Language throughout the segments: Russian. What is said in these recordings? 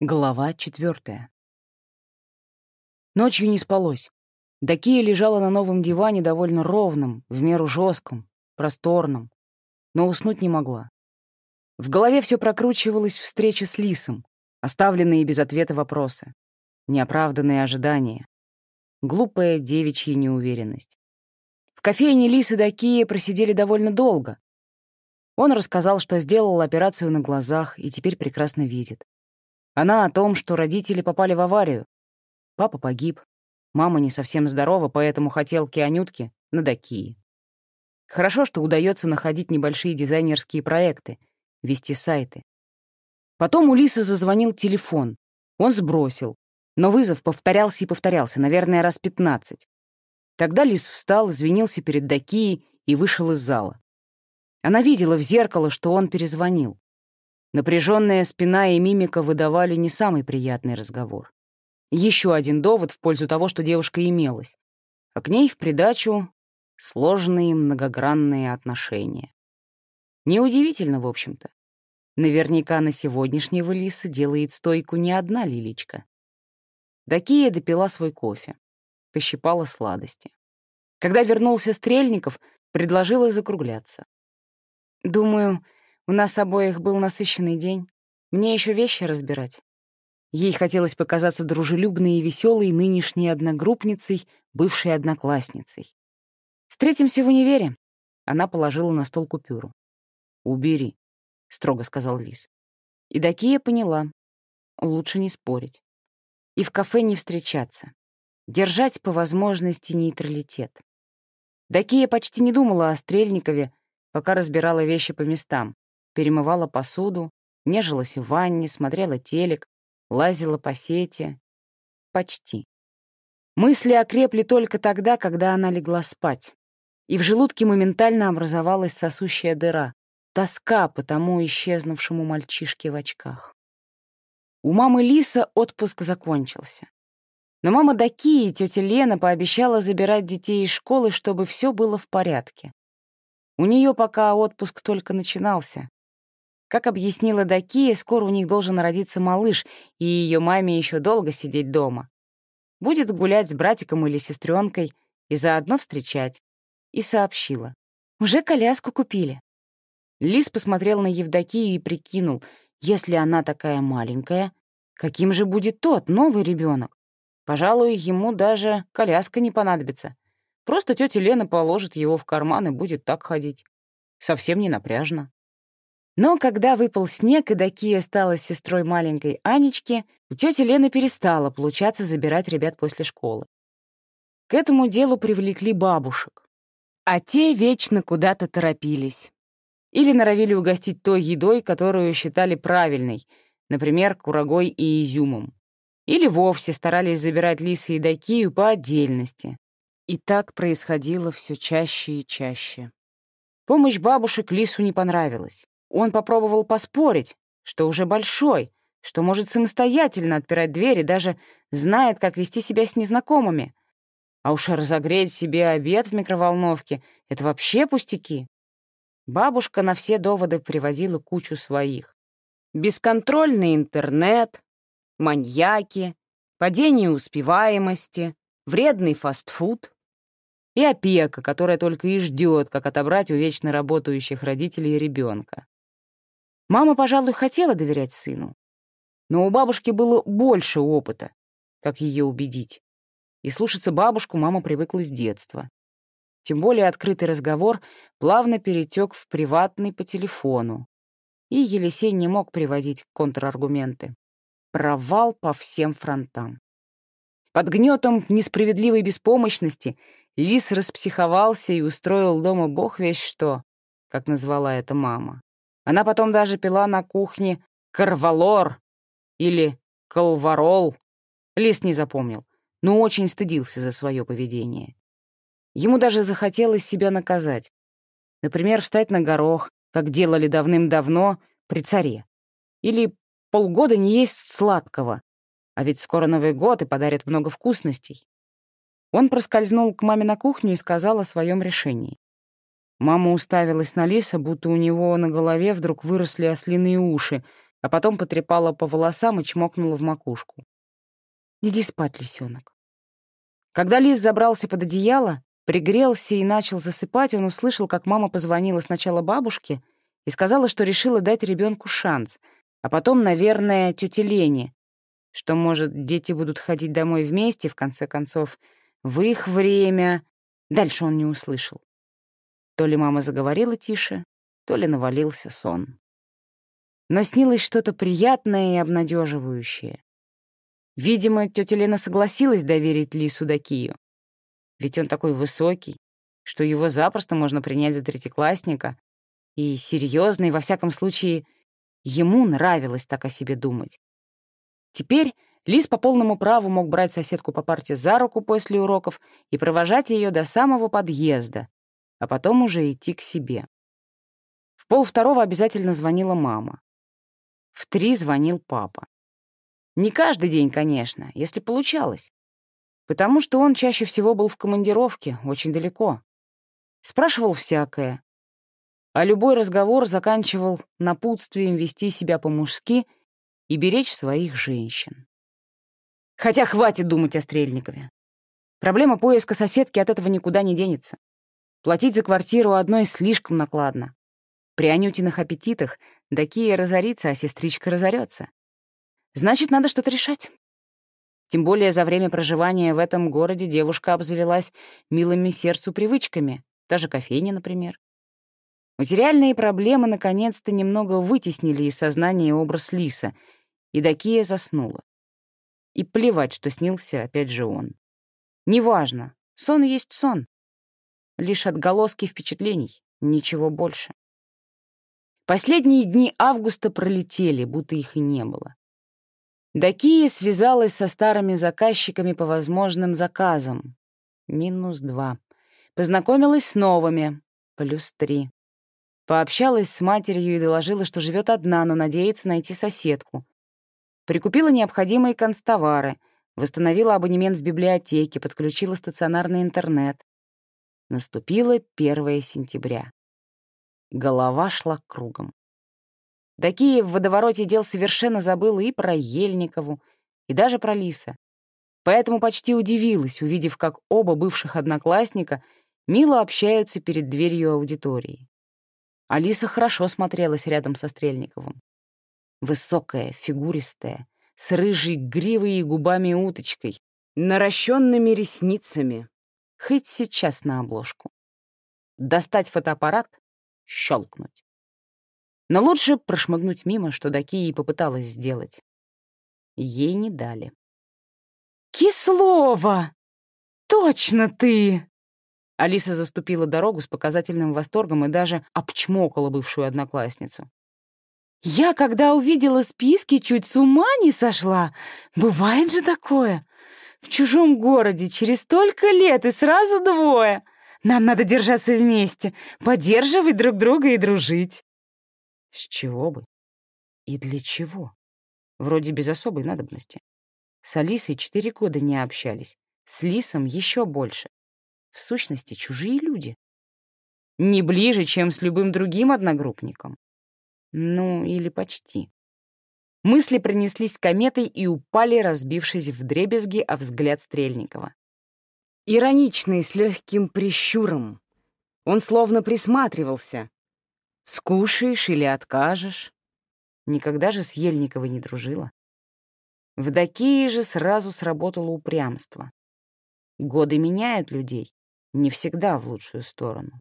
Глава четвертая. Ночью не спалось. Дакия лежала на новом диване довольно ровном, в меру жестком, просторном, но уснуть не могла. В голове все прокручивалось встреча с Лисом, оставленные без ответа вопросы, неоправданные ожидания, глупая девичья неуверенность. В кофейне Лис и Дакия просидели довольно долго. Он рассказал, что сделал операцию на глазах и теперь прекрасно видит. Она о том, что родители попали в аварию. Папа погиб. Мама не совсем здорова, поэтому хотелки Анютки на Дакии. Хорошо, что удается находить небольшие дизайнерские проекты, вести сайты. Потом у Лисы зазвонил телефон. Он сбросил. Но вызов повторялся и повторялся, наверное, раз пятнадцать. Тогда Лис встал, извинился перед Дакией и вышел из зала. Она видела в зеркало, что он перезвонил. Напряженная спина и мимика выдавали не самый приятный разговор. Еще один довод в пользу того, что девушка имелась. А к ней в придачу сложные многогранные отношения. Неудивительно, в общем-то. Наверняка на сегодняшнего лиса делает стойку не одна лиличка. Дакия допила свой кофе, пощипала сладости. Когда вернулся Стрельников, предложила закругляться. «Думаю, у нас обоих был насыщенный день. Мне еще вещи разбирать. Ей хотелось показаться дружелюбной и веселой нынешней одногруппницей, бывшей одноклассницей. «Встретимся в универе». Она положила на стол купюру. «Убери», — строго сказал Лис. И Дакия поняла. Лучше не спорить. И в кафе не встречаться. Держать по возможности нейтралитет. Дакия почти не думала о Стрельникове, пока разбирала вещи по местам перемывала посуду, нежилась в ванне, смотрела телек, лазила по сети. Почти. Мысли окрепли только тогда, когда она легла спать. И в желудке моментально образовалась сосущая дыра, тоска по тому исчезнувшему мальчишке в очках. У мамы Лиса отпуск закончился. Но мама Даки и тетя Лена пообещала забирать детей из школы, чтобы все было в порядке. У нее пока отпуск только начинался, как объяснила Дакия, скоро у них должен родиться малыш, и ее маме еще долго сидеть дома. Будет гулять с братиком или сестренкой и заодно встречать. И сообщила. «Уже коляску купили». Лис посмотрел на Евдокию и прикинул, если она такая маленькая, каким же будет тот, новый ребенок? Пожалуй, ему даже коляска не понадобится. Просто тетя Лена положит его в карман и будет так ходить. Совсем не напряжно. Но когда выпал снег, и Дакия стала сестрой маленькой Анечки, у тети Лены перестала получаться забирать ребят после школы. К этому делу привлекли бабушек. А те вечно куда-то торопились. Или норовили угостить той едой, которую считали правильной, например, курагой и изюмом. Или вовсе старались забирать Лисы и Дакию по отдельности. И так происходило все чаще и чаще. Помощь бабушек Лису не понравилась. Он попробовал поспорить, что уже большой, что может самостоятельно отпирать двери, даже знает, как вести себя с незнакомыми. А уж разогреть себе обед в микроволновке — это вообще пустяки. Бабушка на все доводы приводила кучу своих. Бесконтрольный интернет, маньяки, падение успеваемости, вредный фастфуд и опека, которая только и ждет, как отобрать у вечно работающих родителей ребенка. Мама, пожалуй, хотела доверять сыну, но у бабушки было больше опыта, как ее убедить. И слушаться бабушку мама привыкла с детства. Тем более открытый разговор плавно перетек в приватный по телефону. И Елисей не мог приводить контраргументы. Провал по всем фронтам. Под гнетом несправедливой беспомощности Лис распсиховался и устроил дома бог весь что, как назвала это мама. Она потом даже пила на кухне карвалор или колварол. Лис не запомнил, но очень стыдился за свое поведение. Ему даже захотелось себя наказать. Например, встать на горох, как делали давным-давно при царе. Или полгода не есть сладкого, а ведь скоро Новый год и подарят много вкусностей. Он проскользнул к маме на кухню и сказал о своем решении. Мама уставилась на лиса, будто у него на голове вдруг выросли ослиные уши, а потом потрепала по волосам и чмокнула в макушку. «Иди спать, лисенок». Когда лис забрался под одеяло, пригрелся и начал засыпать, он услышал, как мама позвонила сначала бабушке и сказала, что решила дать ребенку шанс, а потом, наверное, тете Лене, что, может, дети будут ходить домой вместе, в конце концов, в их время. Дальше он не услышал. То ли мама заговорила тише, то ли навалился сон. Но снилось что-то приятное и обнадеживающее. Видимо, тетя Лена согласилась доверить Лису Дакию. Ведь он такой высокий, что его запросто можно принять за третьеклассника, и серьезный, во всяком случае, ему нравилось так о себе думать. Теперь Лис по полному праву мог брать соседку по парте за руку после уроков и провожать ее до самого подъезда, а потом уже идти к себе. В полвторого обязательно звонила мама. В три звонил папа. Не каждый день, конечно, если получалось. Потому что он чаще всего был в командировке, очень далеко. Спрашивал всякое. А любой разговор заканчивал напутствием вести себя по-мужски и беречь своих женщин. Хотя хватит думать о Стрельникове. Проблема поиска соседки от этого никуда не денется. Платить за квартиру одной слишком накладно. При Анютиных аппетитах Дакия разорится, а сестричка разорется. Значит, надо что-то решать. Тем более за время проживания в этом городе девушка обзавелась милыми сердцу привычками, та же кофейня, например. Материальные проблемы наконец-то немного вытеснили из сознания образ Лиса, и Дакия заснула. И плевать, что снился опять же он. Неважно, сон есть сон. Лишь отголоски впечатлений, ничего больше. Последние дни августа пролетели, будто их и не было. Дакия связалась со старыми заказчиками по возможным заказам. Минус два. Познакомилась с новыми. Плюс три. Пообщалась с матерью и доложила, что живет одна, но надеется найти соседку. Прикупила необходимые констовары, восстановила абонемент в библиотеке, подключила стационарный интернет. Наступило 1 сентября. Голова шла кругом. Дакиев в водовороте дел совершенно забыла и про Ельникову, и даже про Лиса. Поэтому почти удивилась, увидев, как оба бывших одноклассника мило общаются перед дверью аудитории. Алиса хорошо смотрелась рядом со Стрельниковым. Высокая, фигуристая, с рыжей гривой и губами уточкой, наращенными ресницами. Хоть сейчас на обложку. Достать фотоаппарат, щелкнуть. Но лучше прошмыгнуть мимо, что Дакия и попыталась сделать. Ей не дали. «Кислова! Точно ты!» Алиса заступила дорогу с показательным восторгом и даже обчмокала бывшую одноклассницу. «Я, когда увидела списки, чуть с ума не сошла. Бывает же такое. В чужом городе через столько лет и сразу двое. Нам надо держаться вместе, поддерживать друг друга и дружить». С чего бы? И для чего? Вроде без особой надобности. С Алисой четыре года не общались, с Лисом еще больше. В сущности, чужие люди. Не ближе, чем с любым другим одногруппником. Ну, или почти. Мысли пронеслись кометой и упали, разбившись в дребезги о взгляд Стрельникова. Ироничный, с легким прищуром. Он словно присматривался, Скушаешь или откажешь? Никогда же с Ельниковой не дружила. В Дакии же сразу сработало упрямство. Годы меняют людей, не всегда в лучшую сторону.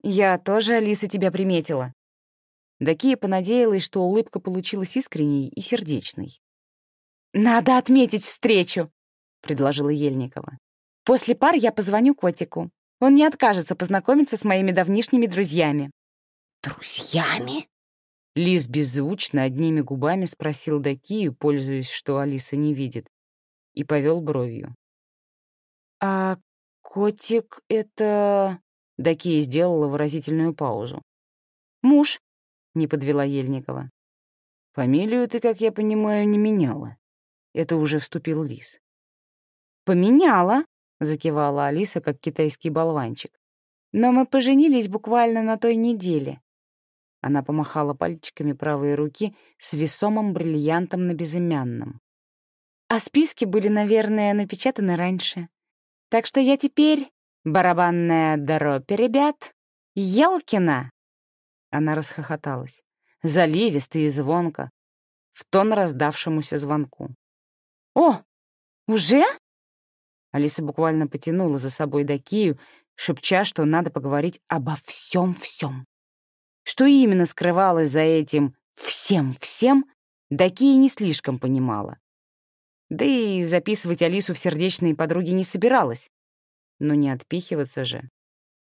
«Я тоже, Алиса, тебя приметила». Дакия понадеялась, что улыбка получилась искренней и сердечной. «Надо отметить встречу», — предложила Ельникова. «После пар я позвоню котику. Он не откажется познакомиться с моими давнишними друзьями». «Друзьями?» Лис беззвучно одними губами спросил Дакию, пользуясь, что Алиса не видит, и повел бровью. «А котик — это...» Дакия сделала выразительную паузу. «Муж», — не подвела Ельникова. «Фамилию ты, как я понимаю, не меняла». Это уже вступил Лис. «Поменяла», — закивала Алиса, как китайский болванчик. «Но мы поженились буквально на той неделе. Она помахала пальчиками правой руки с весомым бриллиантом на безымянном. А списки были, наверное, напечатаны раньше. Так что я теперь барабанная дробь, ребят. Елкина!» Она расхохоталась, заливисто и звонко, в тон раздавшемуся звонку. «О, уже?» Алиса буквально потянула за собой Дакию, шепча, что надо поговорить обо всем-всем. Что именно скрывалось за этим «всем-всем», Дакия не слишком понимала. Да и записывать Алису в сердечные подруги не собиралась. Но не отпихиваться же.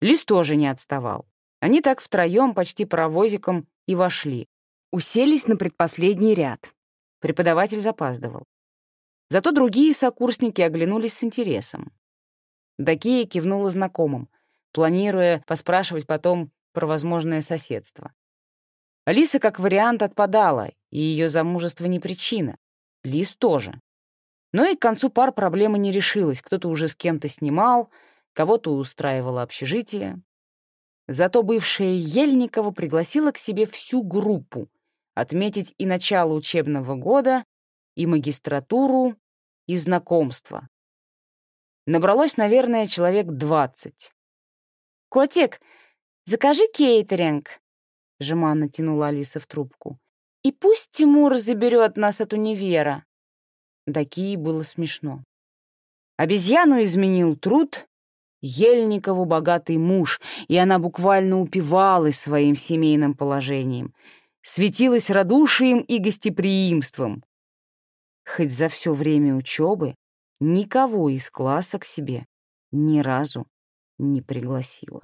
Лис тоже не отставал. Они так втроем, почти паровозиком, и вошли. Уселись на предпоследний ряд. Преподаватель запаздывал. Зато другие сокурсники оглянулись с интересом. Дакия кивнула знакомым, планируя поспрашивать потом про возможное соседство. Алиса как вариант отпадала, и ее замужество не причина. Лис тоже. Но и к концу пар проблема не решилась. Кто-то уже с кем-то снимал, кого-то устраивало общежитие. Зато бывшая Ельникова пригласила к себе всю группу отметить и начало учебного года, и магистратуру, и знакомство. Набралось, наверное, человек двадцать. «Котик, закажи кейтеринг», — жеманно тянула Алиса в трубку. «И пусть Тимур заберет нас от универа». До Кии было смешно. Обезьяну изменил труд, Ельникову богатый муж, и она буквально упивалась своим семейным положением, светилась радушием и гостеприимством, хоть за все время учебы никого из класса к себе ни разу не пригласила.